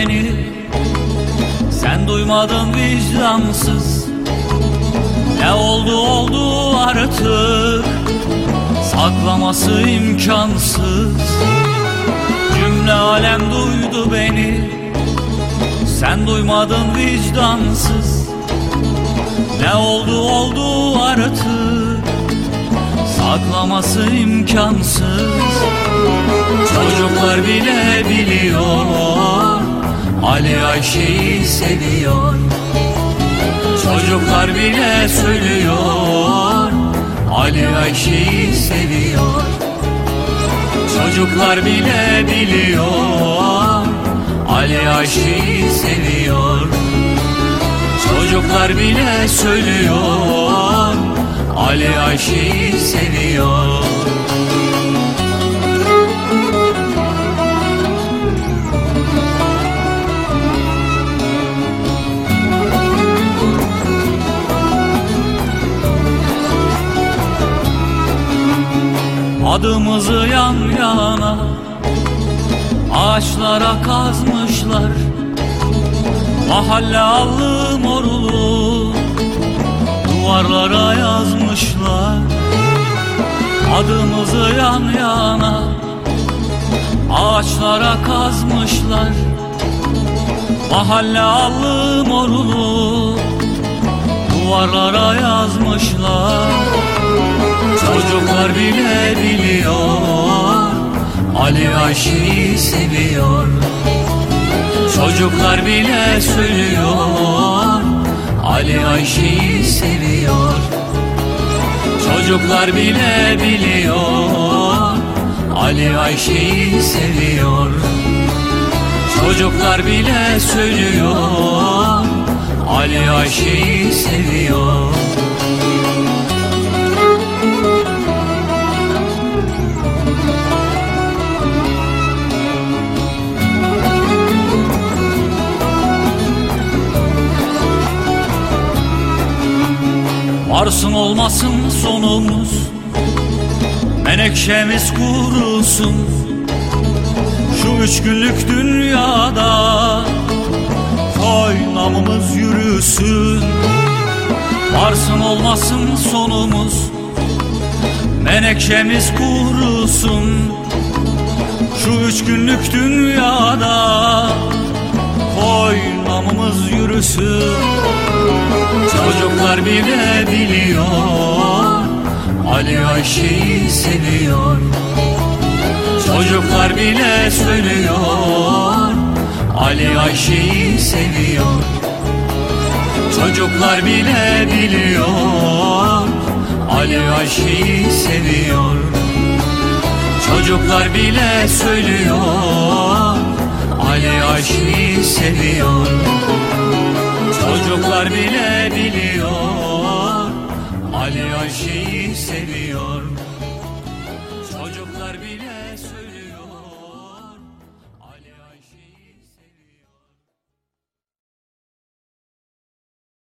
beni. Sen duymadın vicdansız. Ne oldu oldu artık. Saklaması imkansız. Cümle alem duydu beni. Sen duymadın vicdansız. Ne oldu oldu artık. Saklaması imkansız. Çocuklar bile biliyor Ali Ayşe'yi seviyor. Çocuklar bile söylüyor. Ali Ayşe'yi seviyor. Çocuklar bile biliyor. Ali Ayşe'yi seviyor. Çocuklar bile söylüyor. Ali Ayşe'yi Adımızı yan yana Ağaçlara kazmışlar. Mahalle allı morulu Duvarlara yazmışlar. Adımızı yan yana Ağaçlara kazmışlar. Mahalle allı morulu Duvarlara yazmışlar Çocuklar bile biliyor Ali Ayşe'yi seviyor. Çocuklar bile söylüyor Ali Ayşe'yi seviyor. Çocuklar bile biliyor Ali Ayşe'yi seviyor. Çocuklar bile söylüyor Ali Ayşe'yi seviyor Varsın olmasın sonumuz. Menekşemiz kurusun Şu üç günlük dünyada Koy namımız yürüsün. Varsın olmasın sonumuz. Menekşemiz kurusun Şu üç günlük dünyada Koy namımız yürüsün Çocuklar bile biliyor. Ali Ayşe'yi seviyor. Çocuklar bile söylüyor. Ali Ayşe'yi seviyor. Çocuklar bile biliyor. Ali Ayşe'yi seviyor. Çocuklar bile söylüyor. Ali Ayşe'yi seviyor Çocuklar bile biliyor. Ali Ayşe'yi seviyor. Çocuklar bile söylüyor